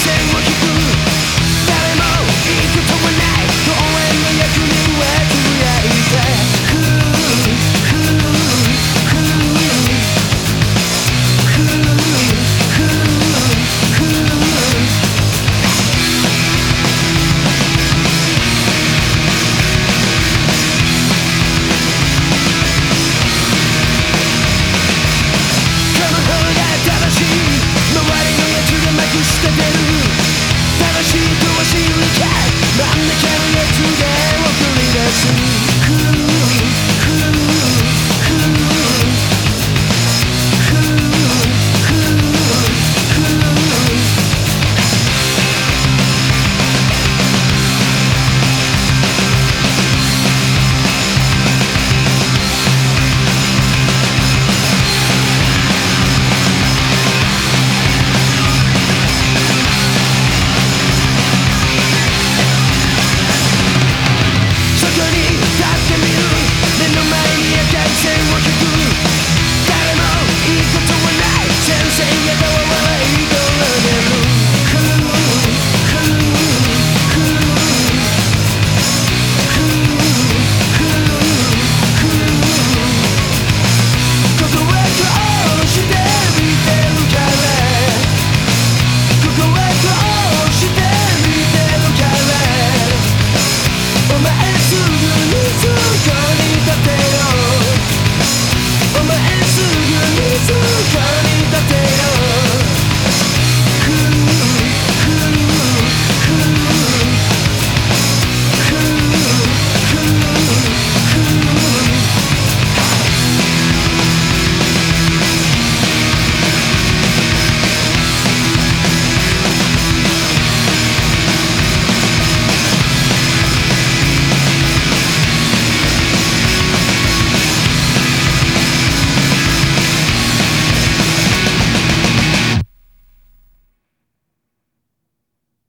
線を引